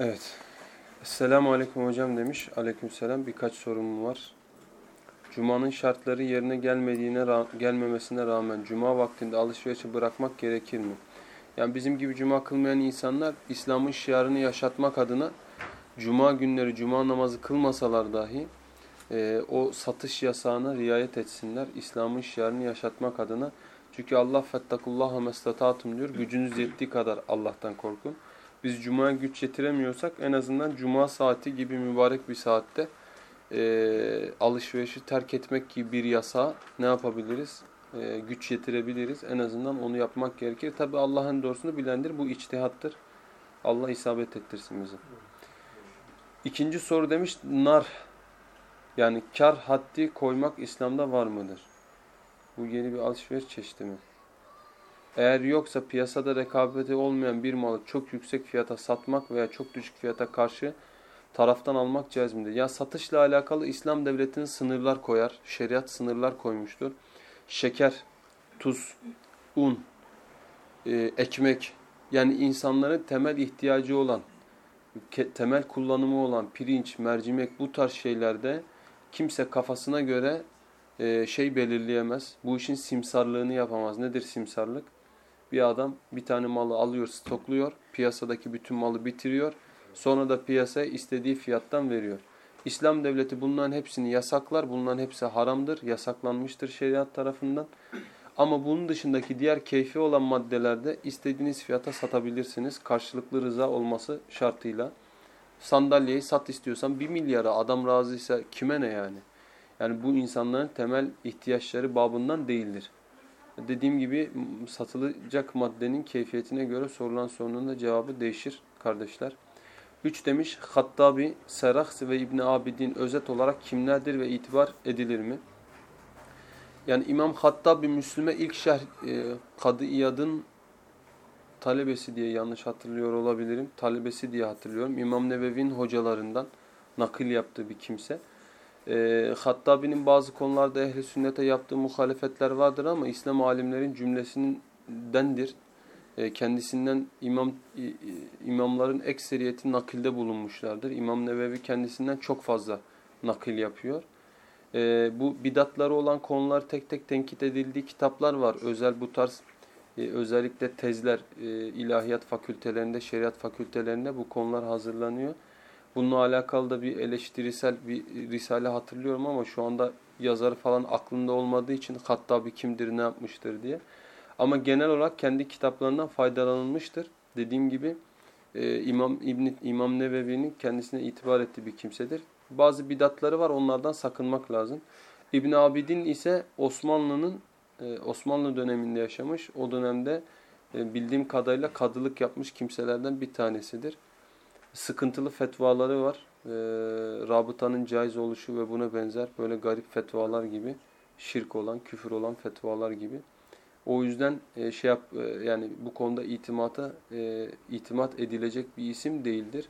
Evet. Selamun Aleyküm hocam demiş. Aleyküm selam. Birkaç sorumum var. Cuma'nın şartları yerine gelmediğine gelmemesine rağmen Cuma vaktinde alışverişi bırakmak gerekir mi? Yani bizim gibi Cuma kılmayan insanlar İslam'ın şiarını yaşatmak adına Cuma günleri Cuma namazı kılmasalar dahi e, o satış yasağına riayet etsinler. İslam'ın şiarını yaşatmak adına. Çünkü Allah fettakullaha mestatatum diyor. Gücünüz yettiği kadar Allah'tan korkun biz Cuma'ya güç yetiremiyorsak en azından Cuma saati gibi mübarek bir saatte e, alışverişi terk etmek gibi bir yasa ne yapabiliriz? E, güç yetirebiliriz. En azından onu yapmak gerekir. Tabi Allah'ın doğrusunu bilendir. Bu içtihattır. Allah isabet ettirsin bizi. İkinci soru demiş nar yani kar haddi koymak İslam'da var mıdır? Bu yeni bir alışveriş çeşidi mi? Eğer yoksa piyasada rekabeti olmayan bir malı çok yüksek fiyata satmak veya çok düşük fiyata karşı taraftan almak caiz? Ya satışla alakalı İslam devletinin sınırlar koyar. Şeriat sınırlar koymuştur. Şeker, tuz, un, e, ekmek yani insanların temel ihtiyacı olan, temel kullanımı olan pirinç, mercimek bu tarz şeylerde kimse kafasına göre e, şey belirleyemez. Bu işin simsarlığını yapamaz. Nedir simsarlık? Bir adam bir tane malı alıyor, stokluyor, piyasadaki bütün malı bitiriyor. Sonra da piyasaya istediği fiyattan veriyor. İslam devleti bunların hepsini yasaklar. Bunların hepsi haramdır, yasaklanmıştır şeriat tarafından. Ama bunun dışındaki diğer keyfi olan maddelerde istediğiniz fiyata satabilirsiniz. Karşılıklı rıza olması şartıyla. Sandalyeyi sat istiyorsan bir milyara adam razıysa kime ne yani? Yani bu insanların temel ihtiyaçları babından değildir. Dediğim gibi satılacak maddenin keyfiyetine göre sorulan sorunun da cevabı değişir kardeşler. 3 demiş Hattabi, Serahs ve İbn Abidin özet olarak kimlerdir ve itibar edilir mi? Yani İmam Hattabi Müslüme ilk şerh e, Kadı İyad'ın talebesi diye yanlış hatırlıyor olabilirim. Talebesi diye hatırlıyorum. İmam Nevevi'nin hocalarından nakil yaptığı bir kimse. E, Hattabi'nin bazı konularda ehli sünnete yaptığı muhalefetler vardır ama İslam alimlerin cümlesindendir. E, kendisinden imam imamların ekseriyeti nakilde bulunmuşlardır. İmam Nevevi kendisinden çok fazla nakil yapıyor. E, bu bidatları olan konular tek tek tenkit edildiği kitaplar var. Özel bu tarz e, özellikle tezler e, ilahiyat fakültelerinde, şeriat fakültelerinde bu konular hazırlanıyor. Bununla alakalı da bir eleştirisel bir risale hatırlıyorum ama şu anda yazarı falan aklında olmadığı için hatta bir kimdir ne yapmıştır diye. Ama genel olarak kendi kitaplarından faydalanılmıştır. Dediğim gibi e, İmam İbn İmam Nevevi'nin kendisine itibar ettiği bir kimsedir. Bazı bidatları var onlardan sakınmak lazım. İbn Abidin ise Osmanlı'nın e, Osmanlı döneminde yaşamış. O dönemde e, bildiğim kadarıyla kadılık yapmış kimselerden bir tanesidir sıkıntılı fetvaları var. E, rabıtanın caiz oluşu ve buna benzer böyle garip fetvalar gibi, şirk olan, küfür olan fetvalar gibi. O yüzden e, şey yap e, yani bu konuda itimata e, itimat edilecek bir isim değildir.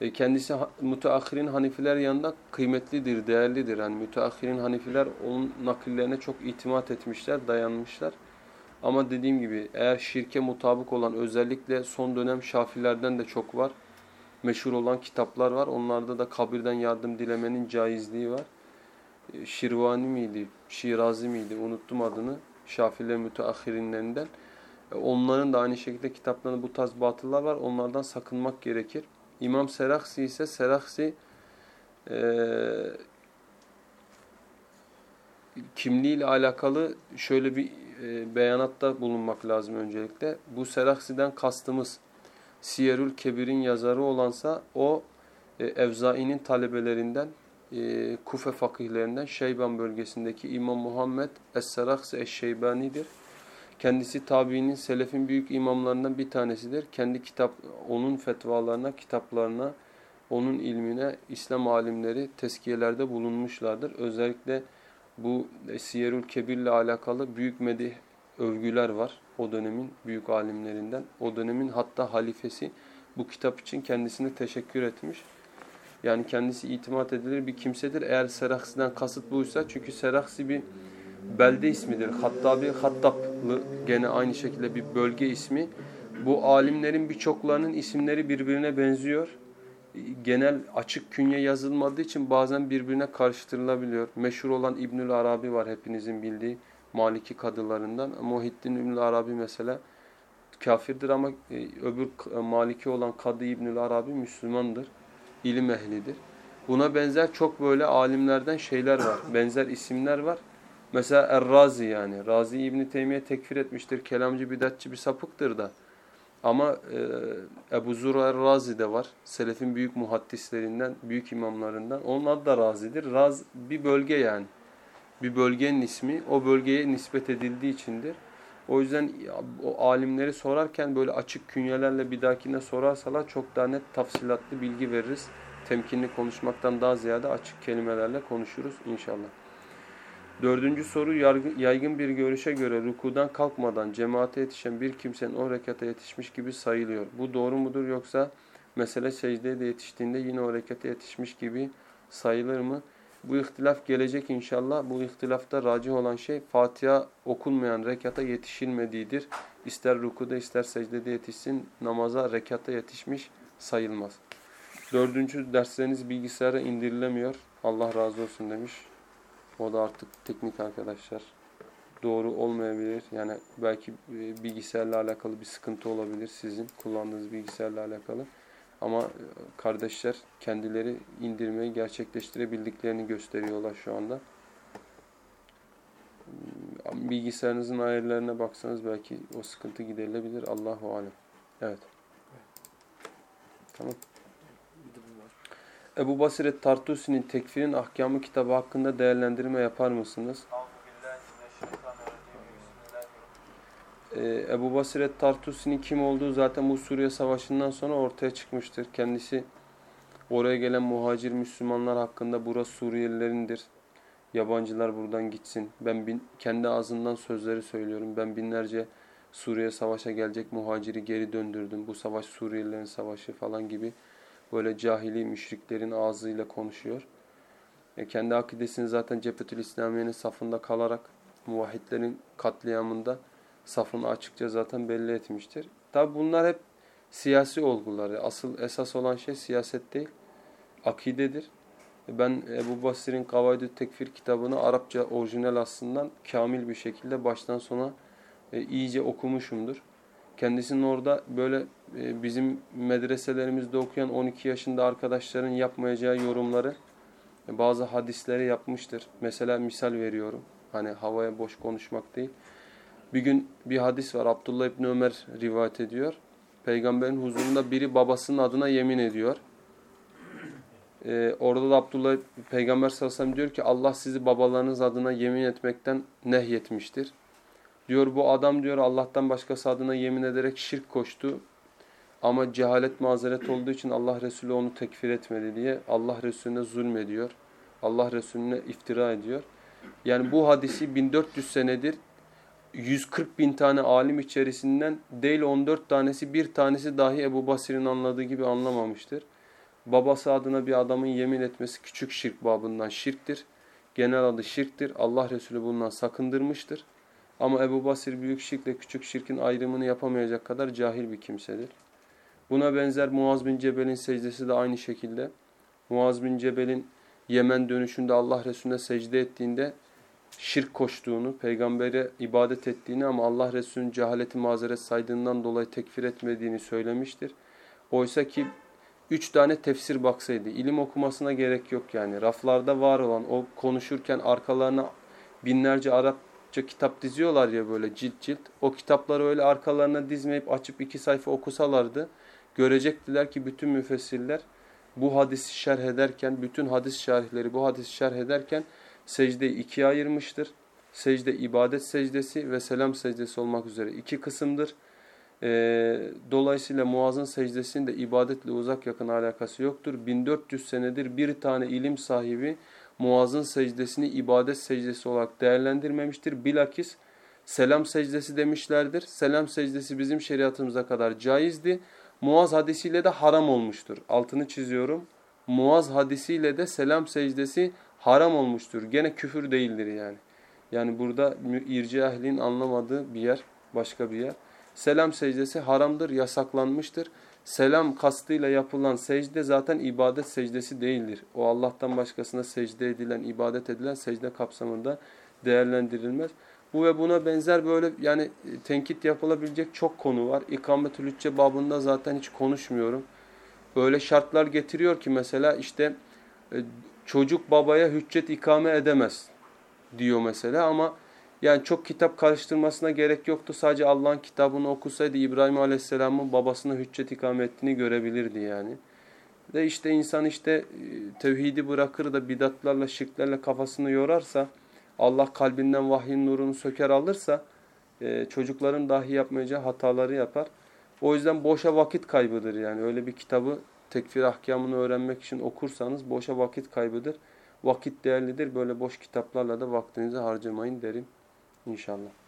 E, kendisi müteahhirin Hanifiler yanında kıymetlidir, değerlidir. Yani müteahhirin Hanifiler onun nakillerine çok itimat etmişler, dayanmışlar. Ama dediğim gibi eğer şirke mutabık olan özellikle son dönem Şafilerden de çok var meşhur olan kitaplar var. Onlarda da kabirden yardım dilemenin caizliği var. E, Şirvani miydi, Şirazi miydi unuttum adını. Şafiler müteahhirinlerinden. E, onların da aynı şekilde kitaplarında bu tarz batıllar var. Onlardan sakınmak gerekir. İmam Seraksi ise Seraksi e, kimliğiyle alakalı şöyle bir e, beyanatta bulunmak lazım öncelikle. Bu Seraksi'den kastımız Siyerül Kebir'in yazarı olansa o e, Evzai'nin talebelerinden e, Kufe fakihlerinden Şeyban bölgesindeki İmam Muhammed Es-Seraks Eş-Şeybani'dir. Kendisi tabiinin, selefin büyük imamlarından bir tanesidir. Kendi kitap, onun fetvalarına, kitaplarına, onun ilmine İslam alimleri teskiyelerde bulunmuşlardır. Özellikle bu Siyerül Kebir ile alakalı büyük medih övgüler var o dönemin büyük alimlerinden. O dönemin hatta halifesi bu kitap için kendisine teşekkür etmiş. Yani kendisi itimat edilir bir kimsedir. Eğer Seraksi'den kasıt buysa çünkü Seraksi bir belde ismidir. Hattabi Hattablı gene aynı şekilde bir bölge ismi. Bu alimlerin birçoklarının isimleri birbirine benziyor. Genel açık künye yazılmadığı için bazen birbirine karıştırılabiliyor. Meşhur olan İbnül Arabi var hepinizin bildiği Maliki kadılarından. Muhittin İbnül Arabi mesela kafirdir ama e, öbür Maliki olan Kadı İbnül Arabi Müslümandır. İlim ehlidir. Buna benzer çok böyle alimlerden şeyler var. Benzer isimler var. Mesela Er-Razi yani. Razi İbni Teymiye tekfir etmiştir. Kelamcı, bidatçı bir sapıktır da. Ama e, Ebu Zura Er-Razi de var. Selefin büyük muhaddislerinden, büyük imamlarından. Onun adı da Razi'dir. Raz bir bölge yani. Bir bölgenin ismi o bölgeye nispet edildiği içindir. O yüzden o alimleri sorarken böyle açık künyelerle bir dahakine sorarsalar çok daha net tafsilatlı bilgi veririz. Temkinli konuşmaktan daha ziyade açık kelimelerle konuşuruz inşallah. Dördüncü soru yaygın bir görüşe göre rukudan kalkmadan cemaate yetişen bir kimsenin o rekata yetişmiş gibi sayılıyor. Bu doğru mudur yoksa mesele secdeye de yetiştiğinde yine o rekata yetişmiş gibi sayılır mı? Bu ihtilaf gelecek inşallah. Bu ihtilafta racih olan şey Fatiha okunmayan rekata yetişilmediğidir. İster rukuda ister secdede yetişsin namaza rekata yetişmiş sayılmaz. Dördüncü dersleriniz bilgisayara indirilemiyor. Allah razı olsun demiş. O da artık teknik arkadaşlar. Doğru olmayabilir. Yani belki e, bilgisayarla alakalı bir sıkıntı olabilir sizin kullandığınız bilgisayarla alakalı. Ama e, kardeşler kendileri indirmeyi gerçekleştirebildiklerini gösteriyorlar şu anda. Hmm, bilgisayarınızın ayarlarına baksanız belki o sıkıntı giderilebilir. Allahu alem. Evet. Tamam. Ebu Basiret Tartusi'nin Tekfirin Ahkamı kitabı hakkında değerlendirme yapar mısınız? Ee, Ebu Basiret Tartusi'nin kim olduğu zaten bu Suriye Savaşı'ndan sonra ortaya çıkmıştır. Kendisi oraya gelen muhacir Müslümanlar hakkında burası Suriyelilerindir. Yabancılar buradan gitsin. Ben bin, kendi ağzından sözleri söylüyorum. Ben binlerce Suriye Savaş'a gelecek muhaciri geri döndürdüm. Bu savaş Suriyelilerin savaşı falan gibi böyle cahili müşriklerin ağzıyla konuşuyor. E kendi akidesini zaten Cephetül İslamiye'nin safında kalarak muvahhidlerin katliamında safını açıkça zaten belli etmiştir. Tabi bunlar hep siyasi olguları. Asıl esas olan şey siyaset değil, akidedir. Ben Ebu Basir'in Kavaydü Tekfir kitabını Arapça orijinal aslında kamil bir şekilde baştan sona e, iyice okumuşumdur. Kendisinin orada böyle e, bizim medreselerimizde okuyan 12 yaşında arkadaşların yapmayacağı yorumları e, bazı hadisleri yapmıştır. Mesela misal veriyorum. Hani havaya boş konuşmak değil. Bir gün bir hadis var. Abdullah İbni Ömer rivayet ediyor. Peygamberin huzurunda biri babasının adına yemin ediyor. Ee, orada da Abdullah Peygamber sallallahu aleyhi ve sellem diyor ki Allah sizi babalarınız adına yemin etmekten nehyetmiştir. Diyor bu adam diyor Allah'tan başkası adına yemin ederek şirk koştu. Ama cehalet mazeret olduğu için Allah Resulü onu tekfir etmedi diye Allah Resulüne zulmediyor. Allah Resulüne iftira ediyor. Yani bu hadisi 1400 senedir 140 bin tane alim içerisinden değil 14 tanesi bir tanesi dahi Ebu Basir'in anladığı gibi anlamamıştır. Babası adına bir adamın yemin etmesi küçük şirk babından şirktir. Genel adı şirktir. Allah Resulü bundan sakındırmıştır. Ama Ebu Basir büyük şirkle küçük şirkin ayrımını yapamayacak kadar cahil bir kimsedir. Buna benzer Muaz bin Cebel'in secdesi de aynı şekilde. Muaz bin Cebel'in Yemen dönüşünde Allah Resulüne secde ettiğinde şirk koştuğunu, peygambere ibadet ettiğini ama Allah Resulü'nün cehaleti mazeret saydığından dolayı tekfir etmediğini söylemiştir. Oysa ki üç tane tefsir baksaydı, ilim okumasına gerek yok yani. Raflarda var olan, o konuşurken arkalarına binlerce Arapça kitap diziyorlar ya böyle cilt cilt. O kitapları öyle arkalarına dizmeyip açıp iki sayfa okusalardı, görecektiler ki bütün müfessirler bu hadisi şerh ederken, bütün hadis şerhleri bu hadisi şerh ederken secdeyi ikiye ayırmıştır. Secde ibadet secdesi ve selam secdesi olmak üzere iki kısımdır. E, dolayısıyla Muaz'ın secdesinin de ibadetle uzak yakın alakası yoktur. 1400 senedir bir tane ilim sahibi Muaz'ın secdesini ibadet secdesi olarak değerlendirmemiştir. Bilakis selam secdesi demişlerdir. Selam secdesi bizim şeriatımıza kadar caizdi. Muaz hadisiyle de haram olmuştur. Altını çiziyorum. Muaz hadisiyle de selam secdesi haram olmuştur. Gene küfür değildir yani. Yani burada irci ehlin anlamadığı bir yer, başka bir yer. Selam secdesi haramdır, yasaklanmıştır. Selam kastıyla yapılan secde zaten ibadet secdesi değildir. O Allah'tan başkasına secde edilen, ibadet edilen secde kapsamında değerlendirilmez. Bu ve buna benzer böyle yani e, tenkit yapılabilecek çok konu var. İkametül hücce babında zaten hiç konuşmuyorum. Öyle şartlar getiriyor ki mesela işte e, çocuk babaya hüccet ikame edemez diyor mesela ama yani çok kitap karıştırmasına gerek yoktu. Sadece Allah'ın kitabını okusaydı İbrahim Aleyhisselam'ın babasına hüccet ikame görebilirdi yani. Ve işte insan işte e, tevhidi bırakır da bidatlarla, şirklerle kafasını yorarsa, Allah kalbinden vahyin nurunu söker alırsa, e, çocukların dahi yapmayacağı hataları yapar. O yüzden boşa vakit kaybıdır yani. Öyle bir kitabı tekfir ahkamını öğrenmek için okursanız boşa vakit kaybıdır. Vakit değerlidir. Böyle boş kitaplarla da vaktinizi harcamayın derim. İnşallah.